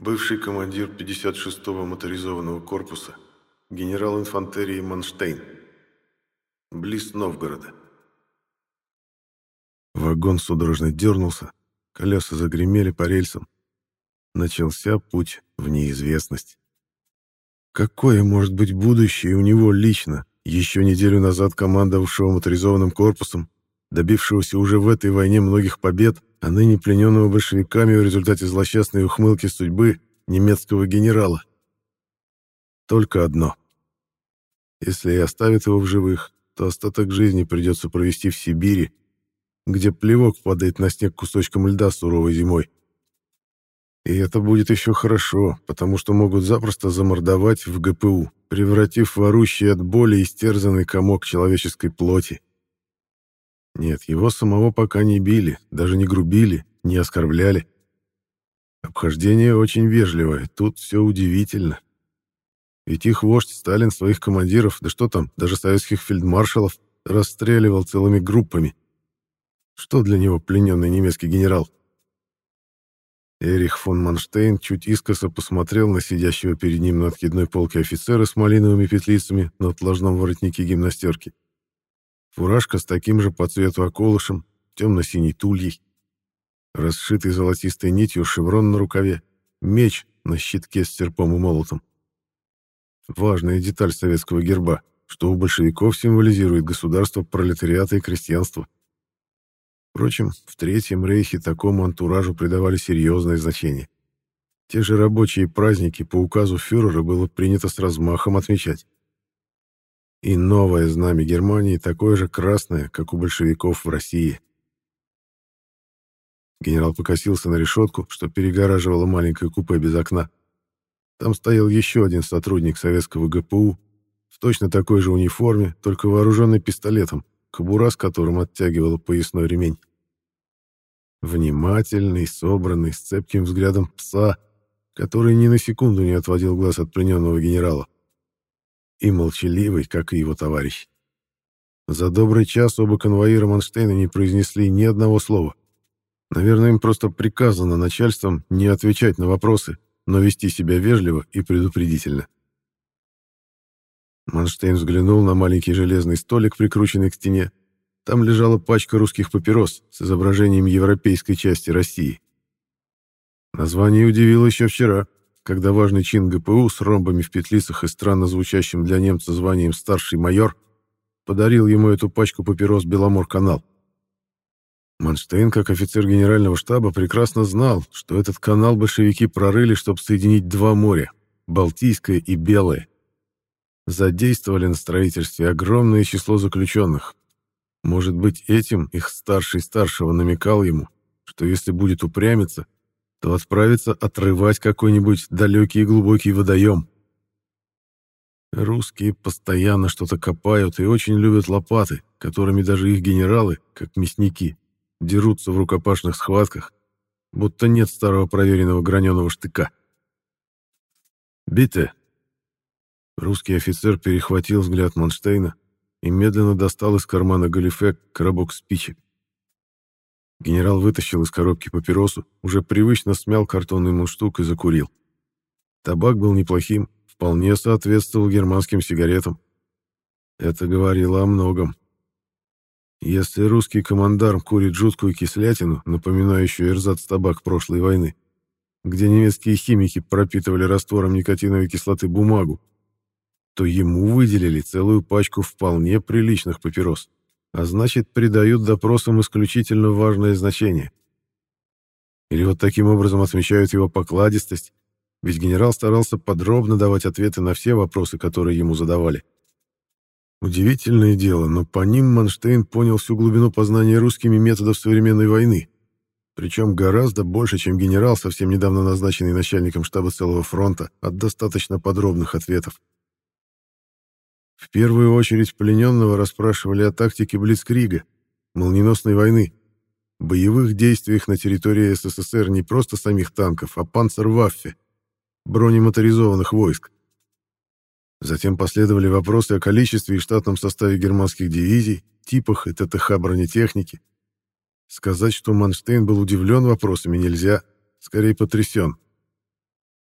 Бывший командир 56-го моторизованного корпуса, генерал инфантерии Манштейн. Близ Новгорода. Вагон судорожно дернулся, колеса загремели по рельсам. Начался путь в неизвестность. Какое может быть будущее у него лично, еще неделю назад командовавшего моторизованным корпусом, добившегося уже в этой войне многих побед, а ныне плененного большевиками в результате злосчастной ухмылки судьбы немецкого генерала? Только одно. Если и оставят его в живых, то остаток жизни придется провести в Сибири, где плевок падает на снег кусочком льда суровой зимой. И это будет еще хорошо, потому что могут запросто замордовать в ГПУ, превратив в орущий от боли истерзанный комок человеческой плоти. Нет, его самого пока не били, даже не грубили, не оскорбляли. Обхождение очень вежливое, тут все удивительно. Ведь их вождь Сталин своих командиров, да что там, даже советских фельдмаршалов, расстреливал целыми группами. Что для него плененный немецкий генерал? Эрих фон Манштейн чуть искоса посмотрел на сидящего перед ним на откидной полке офицера с малиновыми петлицами на отложном воротнике гимнастерки. Фуражка с таким же по цвету околышем, темно-синей тульей. Расшитый золотистой нитью шеврон на рукаве, меч на щитке с серпом и молотом. Важная деталь советского герба, что у большевиков символизирует государство пролетариата и крестьянства. Впрочем, в Третьем Рейхе такому антуражу придавали серьезное значение. Те же рабочие праздники по указу фюрера было принято с размахом отмечать. И новое знамя Германии такое же красное, как у большевиков в России. Генерал покосился на решетку, что перегораживало маленькое купе без окна. Там стоял еще один сотрудник советского ГПУ в точно такой же униформе, только вооруженный пистолетом, кобура с которым оттягивала поясной ремень. Внимательный, собранный, с цепким взглядом пса, который ни на секунду не отводил глаз от плененного генерала. И молчаливый, как и его товарищ. За добрый час оба конвоира Манштейна не произнесли ни одного слова. Наверное, им просто приказано начальством не отвечать на вопросы, но вести себя вежливо и предупредительно. Манштейн взглянул на маленький железный столик, прикрученный к стене. Там лежала пачка русских папирос с изображением европейской части России. Название удивило еще вчера, когда важный чин ГПУ с ромбами в петлицах и странно звучащим для немца званием «старший майор» подарил ему эту пачку папирос «Беломор-канал». Манштейн, как офицер генерального штаба, прекрасно знал, что этот канал большевики прорыли, чтобы соединить два моря — Балтийское и Белое задействовали на строительстве огромное число заключенных. Может быть, этим их старший старшего намекал ему, что если будет упрямиться, то отправится отрывать какой-нибудь далекий и глубокий водоем. Русские постоянно что-то копают и очень любят лопаты, которыми даже их генералы, как мясники, дерутся в рукопашных схватках, будто нет старого проверенного граненого штыка. «Бите!» Русский офицер перехватил взгляд Манштейна и медленно достал из кармана галифе коробок спичек. Генерал вытащил из коробки папиросу, уже привычно смял картонный мундштук и закурил. Табак был неплохим, вполне соответствовал германским сигаретам. Это говорило о многом. Если русский командарм курит жуткую кислятину, напоминающую эрзац-табак прошлой войны, где немецкие химики пропитывали раствором никотиновой кислоты бумагу, то ему выделили целую пачку вполне приличных папирос, а значит, придают допросам исключительно важное значение. Или вот таким образом отмечают его покладистость, ведь генерал старался подробно давать ответы на все вопросы, которые ему задавали. Удивительное дело, но по ним Манштейн понял всю глубину познания русскими методов современной войны, причем гораздо больше, чем генерал, совсем недавно назначенный начальником штаба целого фронта, от достаточно подробных ответов. В первую очередь плененного расспрашивали о тактике Блицкрига, молниеносной войны, боевых действиях на территории СССР не просто самих танков, а панцерваффе, бронемоторизованных войск. Затем последовали вопросы о количестве и штатном составе германских дивизий, типах и ТТХ бронетехники. Сказать, что Манштейн был удивлен вопросами, нельзя, скорее потрясен.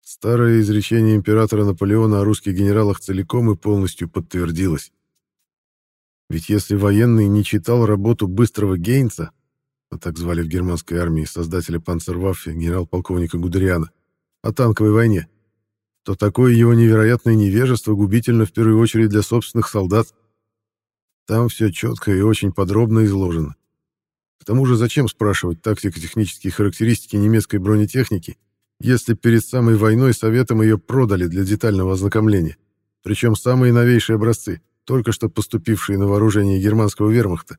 Старое изречение императора Наполеона о русских генералах целиком и полностью подтвердилось. Ведь если военный не читал работу быстрого Гейнца, а так звали в германской армии создателя панцерваффе генерал-полковника Гудериана, о танковой войне, то такое его невероятное невежество губительно в первую очередь для собственных солдат. Там все четко и очень подробно изложено. К тому же зачем спрашивать тактико-технические характеристики немецкой бронетехники, если перед самой войной Советам ее продали для детального ознакомления, причем самые новейшие образцы, только что поступившие на вооружение германского вермахта.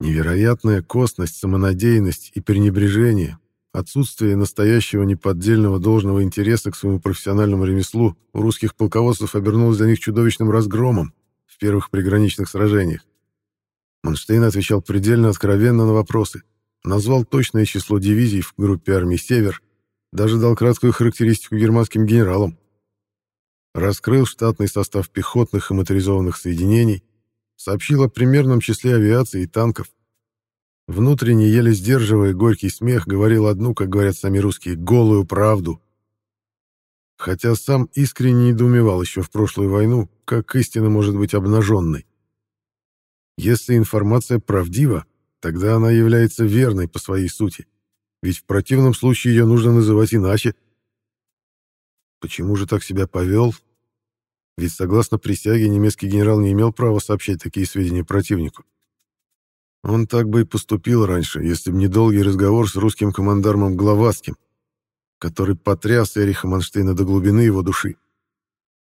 Невероятная костность, самонадеянность и пренебрежение, отсутствие настоящего неподдельного должного интереса к своему профессиональному ремеслу у русских полководцев обернулось для них чудовищным разгромом в первых приграничных сражениях. Манштейн отвечал предельно откровенно на вопросы, назвал точное число дивизий в группе армий «Север», даже дал краткую характеристику германским генералам. Раскрыл штатный состав пехотных и моторизованных соединений, сообщил о примерном числе авиации и танков. Внутренне, еле сдерживая горький смех, говорил одну, как говорят сами русские, голую правду. Хотя сам искренне недоумевал еще в прошлую войну, как истина может быть обнаженной. Если информация правдива, тогда она является верной по своей сути, ведь в противном случае ее нужно называть иначе. Почему же так себя повел? Ведь согласно присяге немецкий генерал не имел права сообщать такие сведения противнику. Он так бы и поступил раньше, если бы не долгий разговор с русским командармом Гловацким, который потряс Эриха Манштейна до глубины его души.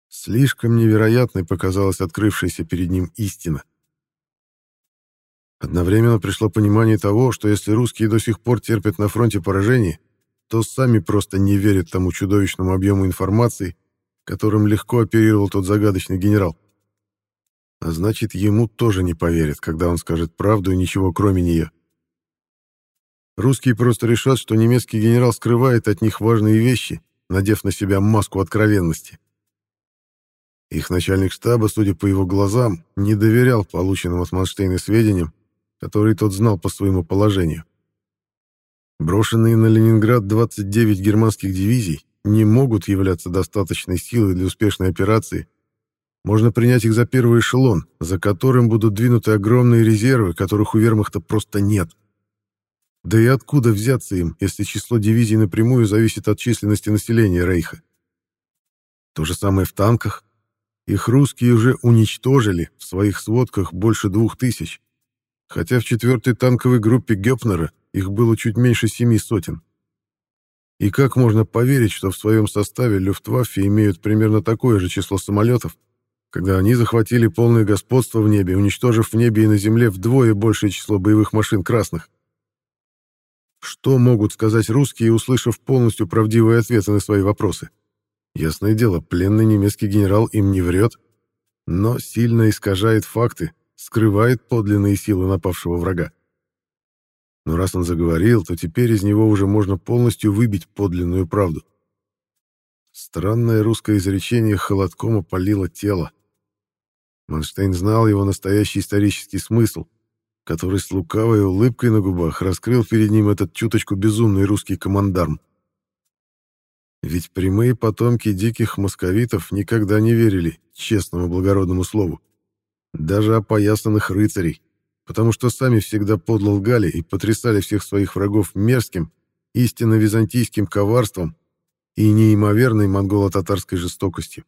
Слишком невероятной показалась открывшаяся перед ним истина. Одновременно пришло понимание того, что если русские до сих пор терпят на фронте поражение, то сами просто не верят тому чудовищному объему информации, которым легко оперировал тот загадочный генерал. А значит, ему тоже не поверят, когда он скажет правду и ничего кроме нее. Русские просто решат, что немецкий генерал скрывает от них важные вещи, надев на себя маску откровенности. Их начальник штаба, судя по его глазам, не доверял полученным от Манштейна сведениям который тот знал по своему положению. Брошенные на Ленинград 29 германских дивизий не могут являться достаточной силой для успешной операции. Можно принять их за первый эшелон, за которым будут двинуты огромные резервы, которых у вермахта просто нет. Да и откуда взяться им, если число дивизий напрямую зависит от численности населения Рейха? То же самое в танках. Их русские уже уничтожили в своих сводках больше двух тысяч хотя в четвертой танковой группе Гёпнера их было чуть меньше семи сотен. И как можно поверить, что в своем составе Люфтваффе имеют примерно такое же число самолетов, когда они захватили полное господство в небе, уничтожив в небе и на земле вдвое большее число боевых машин красных? Что могут сказать русские, услышав полностью правдивые ответы на свои вопросы? Ясное дело, пленный немецкий генерал им не врет, но сильно искажает факты, скрывает подлинные силы напавшего врага. Но раз он заговорил, то теперь из него уже можно полностью выбить подлинную правду. Странное русское изречение холодком опалило тело. Манштейн знал его настоящий исторический смысл, который с лукавой улыбкой на губах раскрыл перед ним этот чуточку безумный русский командарм. Ведь прямые потомки диких московитов никогда не верили честному благородному слову даже опоясанных рыцарей, потому что сами всегда подло лгали и потрясали всех своих врагов мерзким, истинно византийским коварством и неимоверной монголо-татарской жестокостью.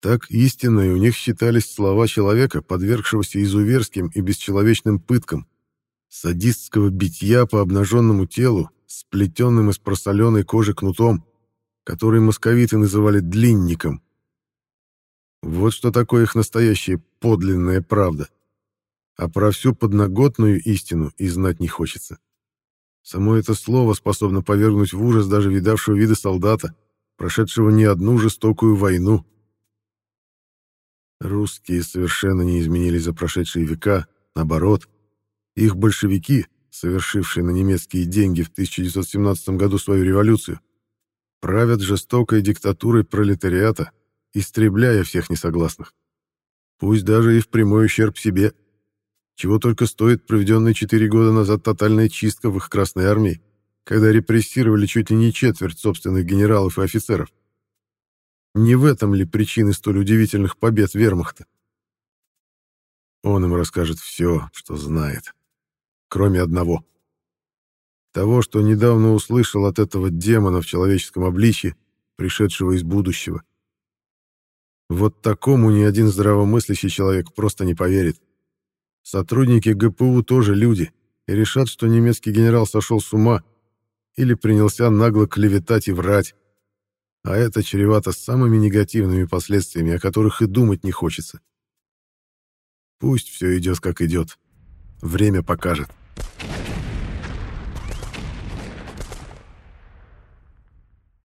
Так истинной у них считались слова человека, подвергшегося изуверским и бесчеловечным пыткам, садистского битья по обнаженному телу, сплетенным из просоленной кожи кнутом, который московиты называли длинником, вот что такое их настоящая подлинная правда. А про всю подноготную истину и знать не хочется. Само это слово способно повергнуть в ужас даже видавшего вида солдата, прошедшего не одну жестокую войну. Русские совершенно не изменились за прошедшие века, наоборот. Их большевики, совершившие на немецкие деньги в 1917 году свою революцию, правят жестокой диктатурой пролетариата, истребляя всех несогласных. Пусть даже и в прямой ущерб себе. Чего только стоит проведенная четыре года назад тотальная чистка в их Красной Армии, когда репрессировали чуть ли не четверть собственных генералов и офицеров. Не в этом ли причины столь удивительных побед вермахта? Он им расскажет все, что знает. Кроме одного. Того, что недавно услышал от этого демона в человеческом обличье, пришедшего из будущего. Вот такому ни один здравомыслящий человек просто не поверит. Сотрудники ГПУ тоже люди и решат, что немецкий генерал сошел с ума или принялся нагло клеветать и врать. А это чревато самыми негативными последствиями, о которых и думать не хочется. Пусть все идет как идет. Время покажет.